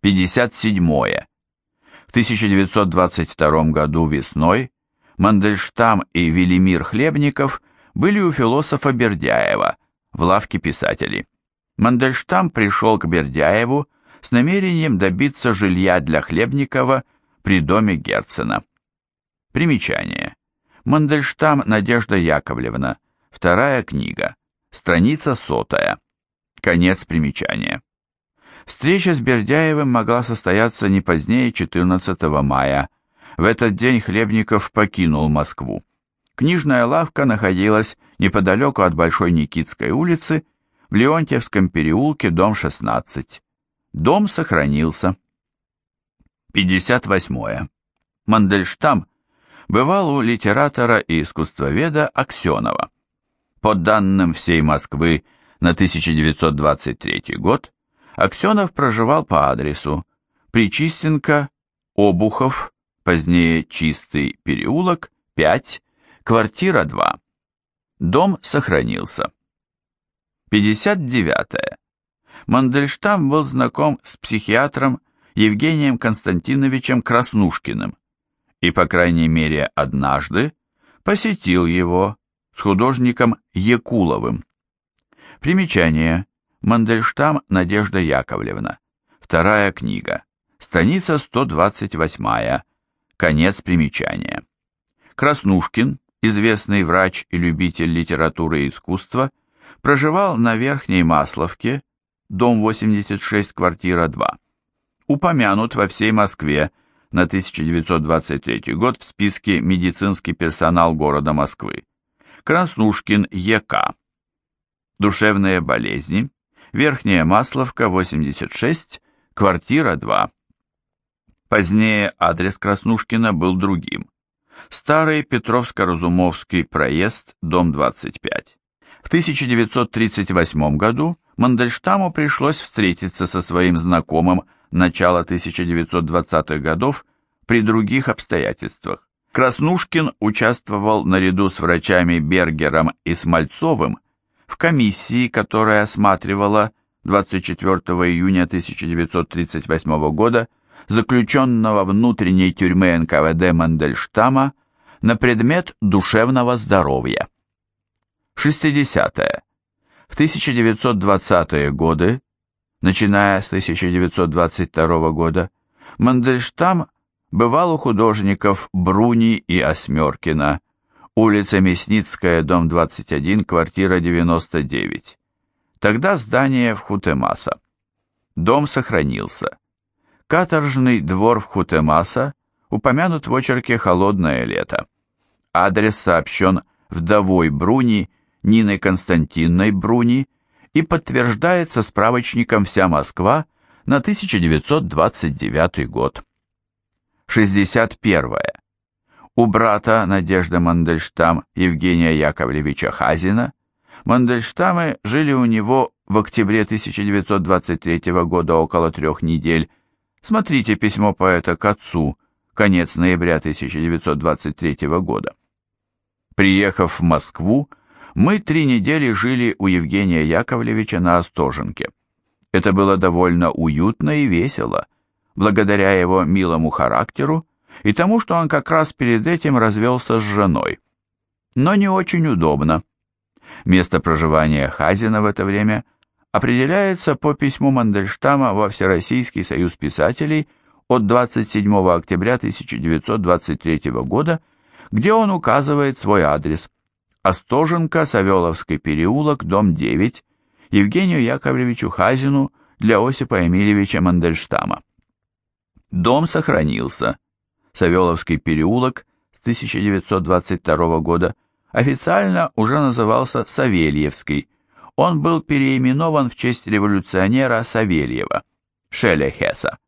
57. В 1922 году весной Мандельштам и Велимир Хлебников были у философа Бердяева в лавке писателей. Мандельштам пришел к Бердяеву с намерением добиться жилья для Хлебникова при доме Герцена. Примечание. Мандельштам Надежда Яковлевна. Вторая книга. Страница сотая. Конец примечания. Встреча с Бердяевым могла состояться не позднее 14 мая. В этот день Хлебников покинул Москву. Книжная лавка находилась неподалеку от Большой Никитской улицы, в Леонтьевском переулке, дом 16. Дом сохранился. 58. Мандельштам бывал у литератора и искусствоведа Аксенова. По данным всей Москвы на 1923 год, Аксенов проживал по адресу Причистенко, Обухов, позднее Чистый переулок, 5, квартира 2. Дом сохранился. 59. -е. Мандельштам был знаком с психиатром Евгением Константиновичем Краснушкиным и, по крайней мере, однажды посетил его с художником Якуловым. Примечание. Мандельштам Надежда Яковлевна. Вторая книга. Страница 128. Конец примечания. Краснушкин, известный врач и любитель литературы и искусства, проживал на Верхней Масловке, дом 86, квартира 2. Упомянут во всей Москве на 1923 год в списке «Медицинский персонал города Москвы». Краснушкин Е.К. Душевные болезни, Верхняя Масловка, 86, квартира 2. Позднее адрес Краснушкина был другим. Старый Петровско-Разумовский проезд, дом 25. В 1938 году Мандельштаму пришлось встретиться со своим знакомым начала 1920-х годов при других обстоятельствах. Краснушкин участвовал наряду с врачами Бергером и Смольцовым в комиссии, которая осматривала 24 июня 1938 года заключенного внутренней тюрьмы НКВД Мандельштама на предмет душевного здоровья. 60. -е. В 1920-е годы, начиная с 1922 года, Мандельштам бывал у художников Бруни и Осмеркина, улица Мясницкая, дом 21, квартира 99. Тогда здание в Хутемаса. Дом сохранился. Каторжный двор в Хутемаса упомянут в очерке «Холодное лето». Адрес сообщен вдовой Бруни Ниной Константинной Бруни и подтверждается справочником «Вся Москва» на 1929 год. 61. -е. У брата Надежды Мандельштам Евгения Яковлевича Хазина Мандельштамы жили у него в октябре 1923 года около трех недель. Смотрите письмо поэта к отцу, конец ноября 1923 года. Приехав в Москву, мы три недели жили у Евгения Яковлевича на Остоженке. Это было довольно уютно и весело, благодаря его милому характеру и тому, что он как раз перед этим развелся с женой. Но не очень удобно. Место проживания Хазина в это время определяется по письму Мандельштама во Всероссийский союз писателей от 27 октября 1923 года, где он указывает свой адрес Остоженко, Савеловский переулок, дом 9, Евгению Яковлевичу Хазину для Осипа Эмильевича Мандельштама. Дом сохранился. Савеловский переулок с 1922 года официально уже назывался Савельевский. Он был переименован в честь революционера Савельева, Шелехеса.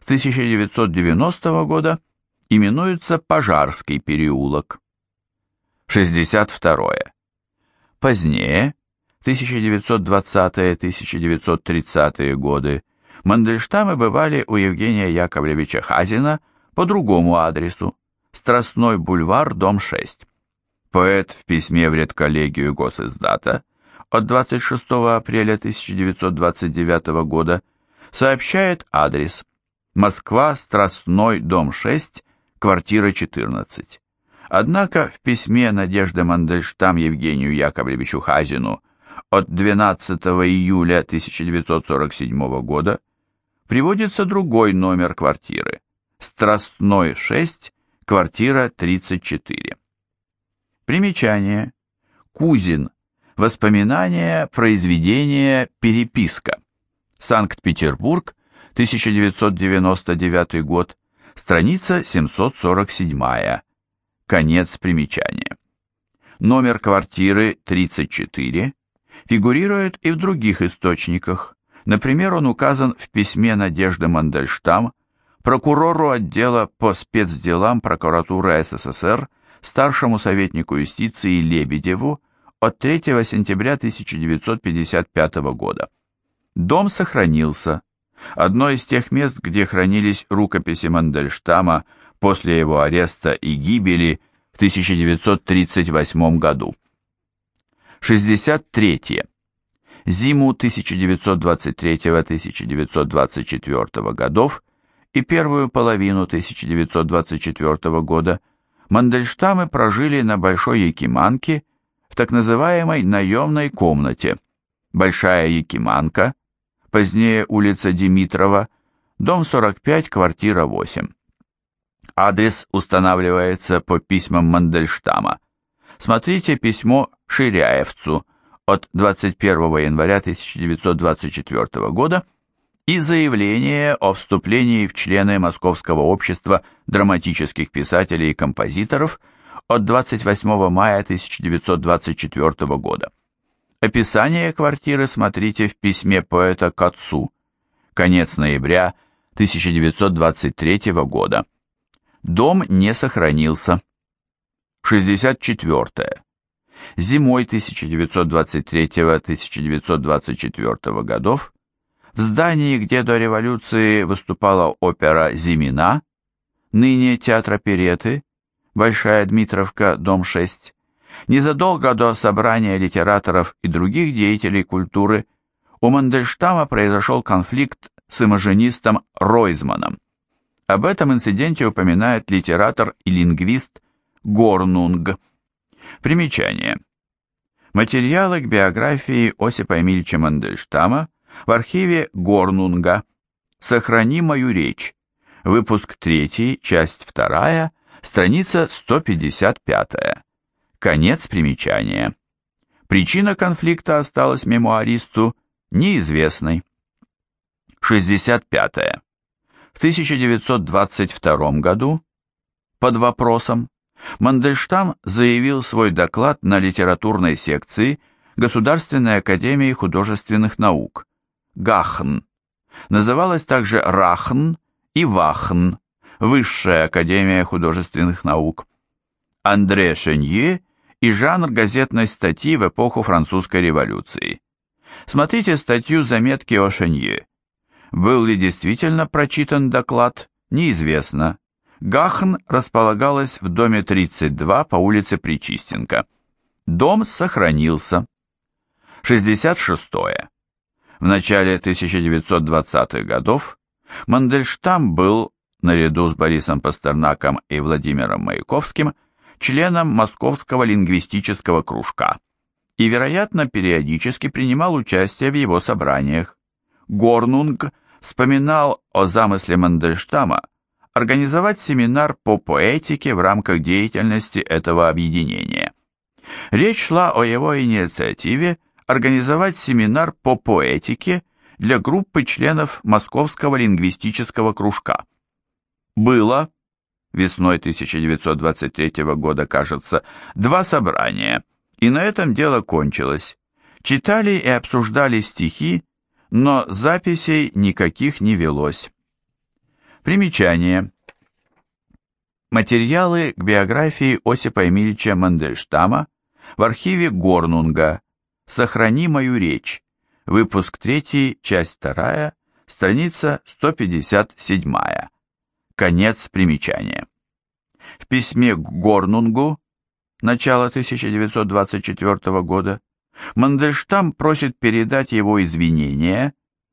С 1990 года именуется Пожарский переулок. 62. Позднее, 1920-1930 годы, Мандельштамы бывали у Евгения Яковлевича Хазина по другому адресу, Страстной бульвар, дом 6. Поэт в письме в редколлегию Госиздата от 26 апреля 1929 года сообщает адрес Москва, Страстной, дом 6, квартира 14. Однако в письме Надежды Мандельштам Евгению Яковлевичу Хазину от 12 июля 1947 года приводится другой номер квартиры Страстной 6, квартира 34. Примечание. Кузин. Воспоминания, произведение, переписка. Санкт-Петербург, 1999 год, страница 747. Конец примечания. Номер квартиры 34 фигурирует и в других источниках. Например, он указан в письме Надежды Мандельштам прокурору отдела по спецделам прокуратуры СССР, старшему советнику юстиции Лебедеву от 3 сентября 1955 года. Дом сохранился. Одно из тех мест, где хранились рукописи Мандельштама после его ареста и гибели в 1938 году. 63. Зиму 1923-1924 годов и первую половину 1924 года Мандельштамы прожили на Большой Якиманке в так называемой наемной комнате. Большая Якиманка, позднее улица Димитрова, дом 45, квартира 8. Адрес устанавливается по письмам Мандельштама. Смотрите письмо Ширяевцу от 21 января 1924 года и заявление о вступлении в члены Московского общества драматических писателей и композиторов от 28 мая 1924 года. Описание квартиры смотрите в письме поэта к отцу. Конец ноября 1923 года. Дом не сохранился. 64. Зимой 1923-1924 годов в здании, где до революции выступала опера «Зимина», ныне театр опереты, Большая Дмитровка, дом 6, незадолго до собрания литераторов и других деятелей культуры у Мандельштама произошел конфликт с имажинистом Ройзманом. Об этом инциденте упоминает литератор и лингвист Горнунг. Примечание. Материалы к биографии Осипа Эмильевича Мандельштама в архиве Горнунга. «Сохрани мою речь». Выпуск 3, часть 2, страница 155. Конец примечания. Причина конфликта осталась мемуаристу неизвестной. 65. -е. В 1922 году под вопросом Мандельштам заявил свой доклад на литературной секции Государственной академии художественных наук Гахн. Называлась также Рахн и Вахн, Высшая академия художественных наук. Андре Шенье и жанр газетной статьи в эпоху французской революции. Смотрите статью «Заметки о Шенье». Был ли действительно прочитан доклад, неизвестно. Гахн располагалась в доме 32 по улице Причистенко. Дом сохранился. 66. -е. В начале 1920-х годов Мандельштам был, наряду с Борисом Пастернаком и Владимиром Маяковским, членом Московского лингвистического кружка и, вероятно, периодически принимал участие в его собраниях. Горнунг вспоминал о замысле Мандельштама организовать семинар по поэтике в рамках деятельности этого объединения. Речь шла о его инициативе организовать семинар по поэтике для группы членов Московского лингвистического кружка. Было весной 1923 года, кажется, два собрания, и на этом дело кончилось. Читали и обсуждали стихи, но записей никаких не велось. Примечание. Материалы к биографии Осипа Эмильевича Мандельштама в архиве Горнунга «Сохрани мою речь», выпуск 3, часть 2, страница 157. Конец примечания. В письме к Горнунгу, начало 1924 года, Мандельштам просит передать его извинения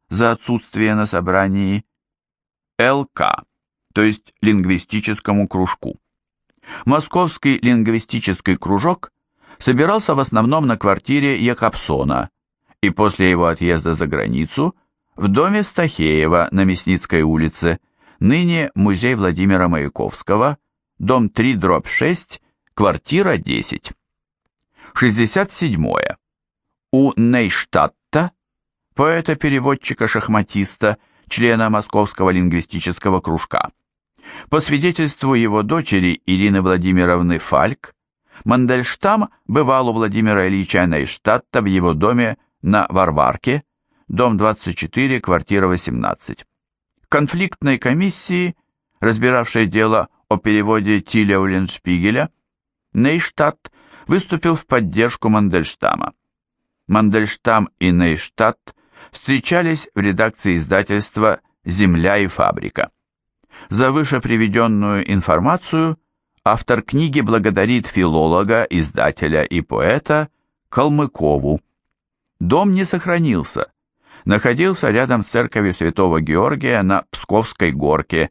за отсутствие на собрании, ЛК, то есть лингвистическому кружку. Московский лингвистический кружок собирался в основном на квартире Якобсона и после его отъезда за границу в доме Стахеева на Мясницкой улице, ныне музей Владимира Маяковского, дом 3, дробь 6, квартира 10. 67. -е. У Нейштадта, поэта-переводчика-шахматиста, члена Московского лингвистического кружка. По свидетельству его дочери Ирины Владимировны Фальк, Мандельштам бывал у Владимира Ильича Нейштадта в его доме на Варварке, дом 24, квартира 18. Конфликтной комиссии, разбиравшей дело о переводе Тиля Уленшпигеля, Нейштадт выступил в поддержку Мандельштама. Мандельштам и Нейштадт встречались в редакции издательства «Земля и фабрика». За выше приведенную информацию автор книги благодарит филолога, издателя и поэта Калмыкову. Дом не сохранился, находился рядом с церковью святого Георгия на Псковской горке,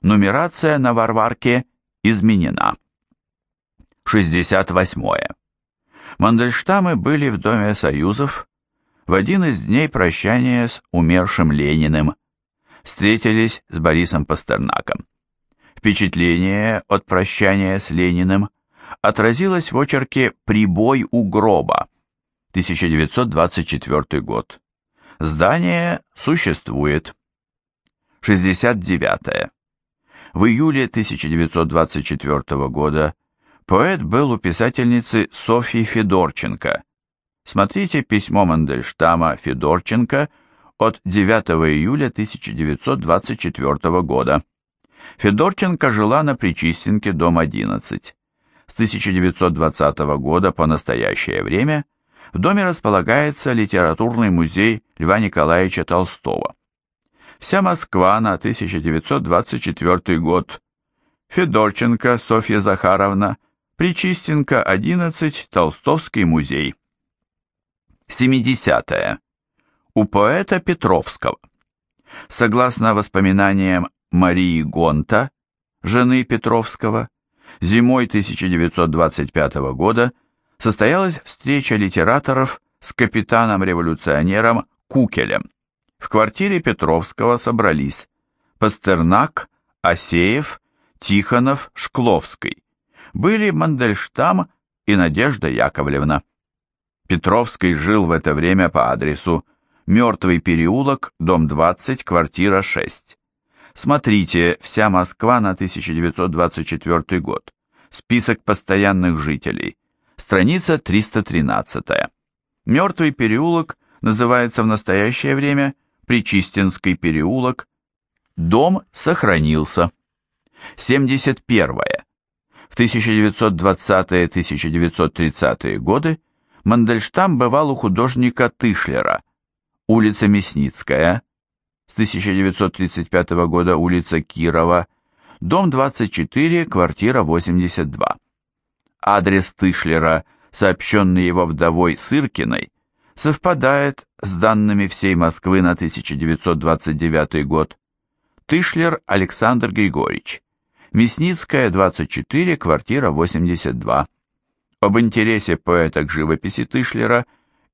нумерация на Варварке изменена. 68. Мандельштамы были в Доме Союзов в один из дней прощания с умершим Лениным. Встретились с Борисом Пастернаком. Впечатление от прощания с Лениным отразилось в очерке «Прибой у гроба» 1924 год. Здание существует. 69. В июле 1924 года Поэт был у писательницы Софьи Федорченко. Смотрите письмо Мандельштама Федорченко от 9 июля 1924 года. Федорченко жила на Причистенке, дом 11. С 1920 года по настоящее время в доме располагается литературный музей Льва Николаевича Толстого. Вся Москва на 1924 год. Федорченко Софья Захаровна – Причистенко, 11, Толстовский музей. 70. -е. У поэта Петровского. Согласно воспоминаниям Марии Гонта, жены Петровского, зимой 1925 года состоялась встреча литераторов с капитаном-революционером Кукелем. В квартире Петровского собрались Пастернак, Асеев, Тихонов, Шкловский были Мандельштам и Надежда Яковлевна. Петровский жил в это время по адресу Мертвый переулок, дом 20, квартира 6. Смотрите «Вся Москва на 1924 год». Список постоянных жителей. Страница 313. Мертвый переулок называется в настоящее время Причистинский переулок. Дом сохранился. 71. В 1920-1930-е годы Мандельштам бывал у художника Тышлера, улица Мясницкая, с 1935 года улица Кирова, дом 24, квартира 82. Адрес Тышлера, сообщенный его вдовой Сыркиной, совпадает с данными всей Москвы на 1929 год. Тышлер Александр Григорьевич, Мясницкая, 24, квартира 82. Об интересе поэта к живописи Тышлера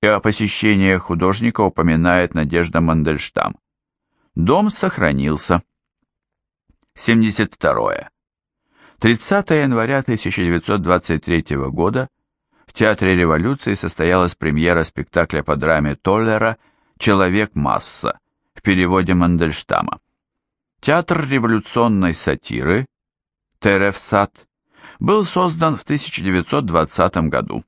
и о посещениях художника упоминает Надежда Мандельштам. Дом сохранился. 72. 30 января 1923 года в Театре революции состоялась премьера спектакля по драме Толлера «Человек-масса» в переводе Мандельштама. Театр революционной сатиры Терефсат был создан в 1920 году.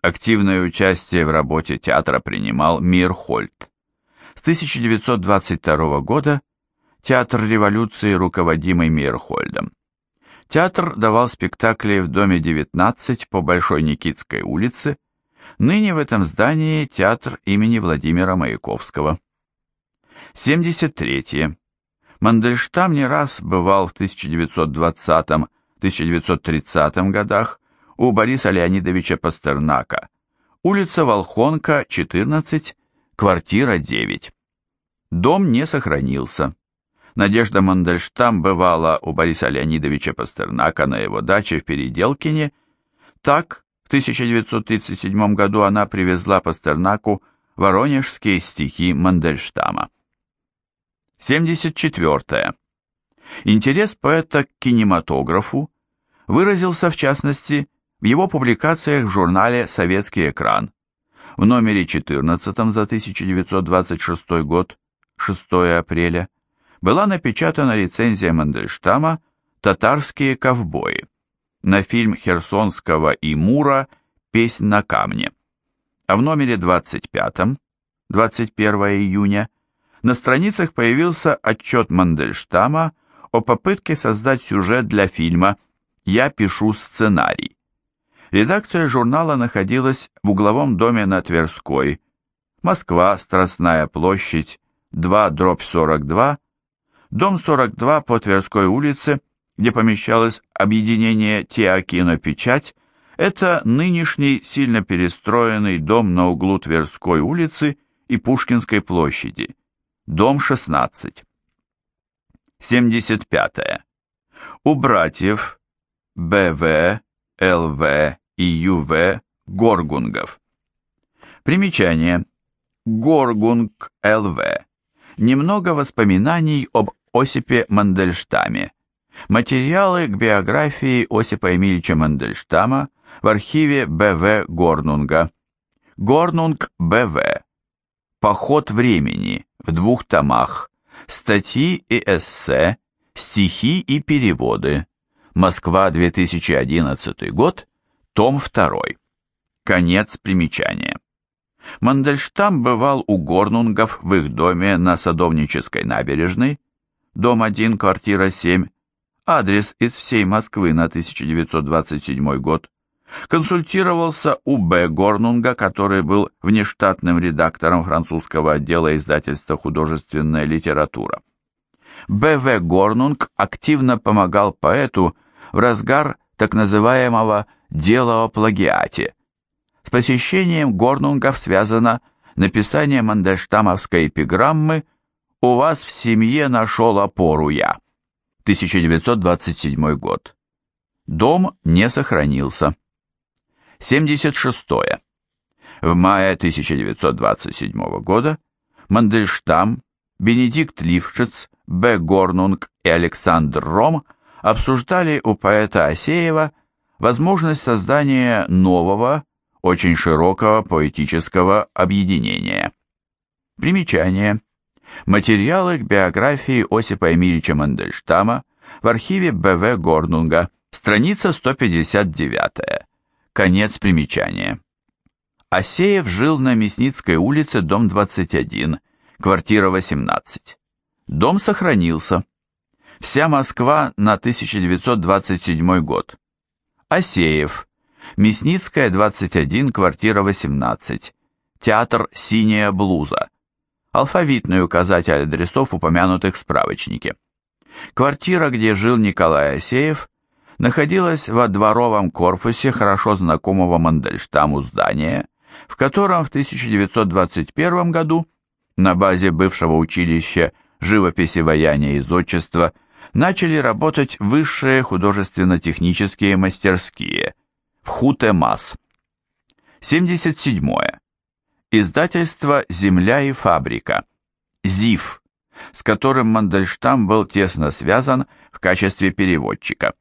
Активное участие в работе театра принимал Мирхольд. С 1922 года Театр революции, руководимый Мирхольдом. Театр давал спектакли в доме 19 по Большой Никитской улице, ныне в этом здании театр имени Владимира Маяковского. 73. -е. Мандельштам не раз бывал в 1920-1930 годах у Бориса Леонидовича Пастернака, улица Волхонка, 14, квартира 9. Дом не сохранился. Надежда Мандельштам бывала у Бориса Леонидовича Пастернака на его даче в Переделкине. Так, в 1937 году она привезла Пастернаку воронежские стихи Мандельштама. 74. Интерес поэта к кинематографу выразился в частности в его публикациях в журнале «Советский экран». В номере 14 за 1926 год, 6 апреля, была напечатана рецензия Мандельштама «Татарские ковбои» на фильм Херсонского и Мура «Песнь на камне». А в номере 25, 21 июня, на страницах появился отчет Мандельштама о попытке создать сюжет для фильма «Я пишу сценарий». Редакция журнала находилась в угловом доме на Тверской, Москва, Страстная площадь, 2 дробь 42, дом 42 по Тверской улице, где помещалось объединение Теокинопечать, это нынешний сильно перестроенный дом на углу Тверской улицы и Пушкинской площади, дом 16. 75. -е. У братьев БВ, ЛВ и ЮВ Горгунгов. Примечание. Горгунг ЛВ. Немного воспоминаний об Осипе Мандельштаме. Материалы к биографии Осипа Эмильевича Мандельштама в архиве БВ Горнунга. Горнунг БВ. Поход времени в двух томах. Статьи и эссе, стихи и переводы. Москва, 2011 год, том 2. Конец примечания. Мандельштам бывал у Горнунгов в их доме на Садовнической набережной, дом 1, квартира 7, адрес из всей Москвы на 1927 год, консультировался у Б. Горнунга, который был внештатным редактором французского отдела издательства «Художественная литература». Б. В. Горнунг активно помогал поэту в разгар так называемого «дела о плагиате». С посещением Горнунгов связано написание мандельштамовской эпиграммы «У вас в семье нашел опору я». 1927 год. Дом не сохранился. 76. -е. В мае 1927 года Мандельштам, Бенедикт Лившиц, Б. Горнунг и Александр Ром обсуждали у поэта Асеева возможность создания нового, очень широкого поэтического объединения. Примечание. Материалы к биографии Осипа Эмильевича Мандельштама в архиве Б.В. Горнунга, страница 159. Конец примечания. Асеев жил на Мясницкой улице, дом 21, квартира 18. Дом сохранился. Вся Москва на 1927 год. Асеев. Мясницкая, 21, квартира 18. Театр «Синяя блуза». Алфавитный указатель адресов, упомянутых в справочнике. Квартира, где жил Николай Асеев, находилась во дворовом корпусе хорошо знакомого Мандельштаму здания, в котором в 1921 году на базе бывшего училища живописи, ваяния и зодчества начали работать высшие художественно-технические мастерские в Хутемас. 77. Издательство «Земля и фабрика» ЗИФ, с которым Мандельштам был тесно связан в качестве переводчика.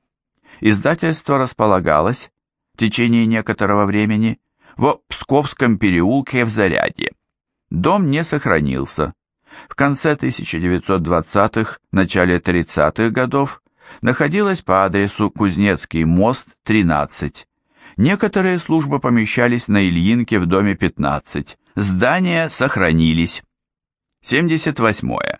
Издательство располагалось в течение некоторого времени в Псковском переулке в Зарядье. Дом не сохранился. В конце 1920-х, начале 30-х годов находилась по адресу Кузнецкий мост, 13. Некоторые службы помещались на Ильинке в доме 15. Здания сохранились. 78. -е.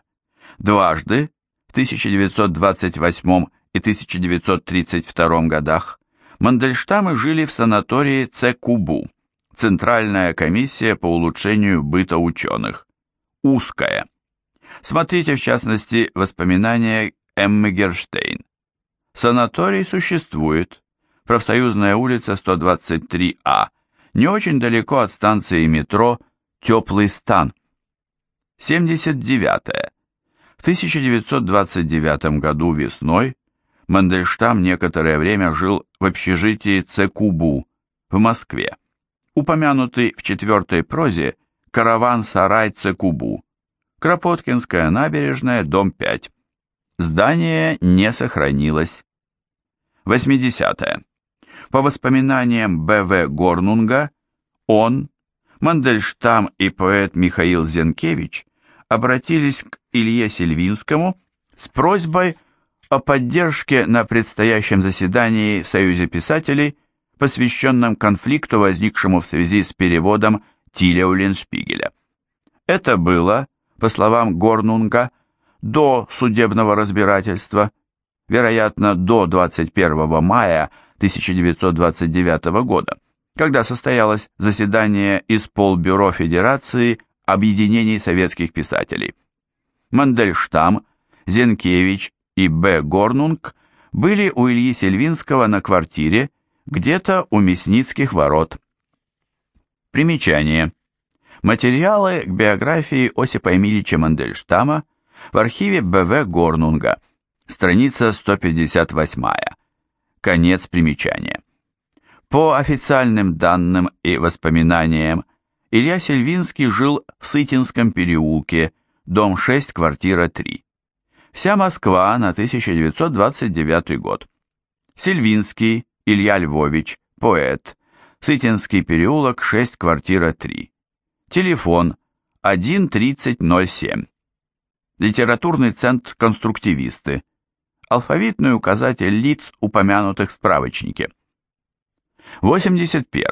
Дважды, в 1928 и 1932 годах, Мандельштамы жили в санатории Цекубу, Центральная комиссия по улучшению быта ученых. Узкая. Смотрите, в частности, воспоминания Эммы Герштейн. Санаторий существует. Профсоюзная улица 123А. Не очень далеко от станции метро «Теплый стан». 79. В 1929 году весной Мандельштам некоторое время жил в общежитии Цекубу в Москве, упомянутый в четвертой прозе «Караван-сарай Цекубу», Кропоткинская набережная, дом 5. Здание не сохранилось. 80. -е. По воспоминаниям Б.В. Горнунга, он, Мандельштам и поэт Михаил Зенкевич обратились к Илье Сильвинскому с просьбой о поддержке на предстоящем заседании в Союзе писателей, посвященном конфликту, возникшему в связи с переводом Тиля Уллиншпигеля. Это было, по словам Горнунга, до судебного разбирательства, вероятно, до 21 мая 1929 года, когда состоялось заседание из полбюро Федерации объединений советских писателей. Мандельштам, Зенкевич и Б. Горнунг были у Ильи Сельвинского на квартире где-то у Мясницких ворот. Примечание. Материалы к биографии Осипа Эмильевича Мандельштама в архиве Б.В. Горнунга, страница 158. Конец примечания. По официальным данным и воспоминаниям, Илья Сельвинский жил в Сытинском переулке, дом 6, квартира 3. Вся Москва на 1929 год. Сельвинский Илья Львович, поэт, Сытинский переулок, 6, квартира 3. Телефон 13007. Литературный центр «Конструктивисты». Алфавитный указатель лиц, упомянутых в справочнике. 81.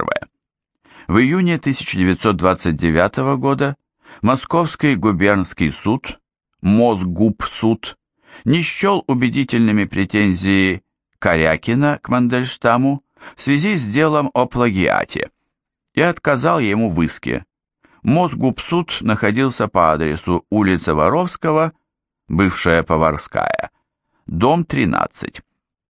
В июне 1929 года Московский губернский суд, Мосгуб-суд, не счел убедительными претензии Корякина к Мандельштаму в связи с делом о плагиате и отказал ему в иске. Мосгуб-суд находился по адресу улица Воровского, бывшая Поварская, дом 13.